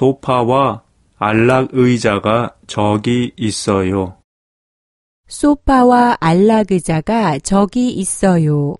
소파와 안락 의자가 저기 있어요. 소파와 안락 의자가 저기 있어요.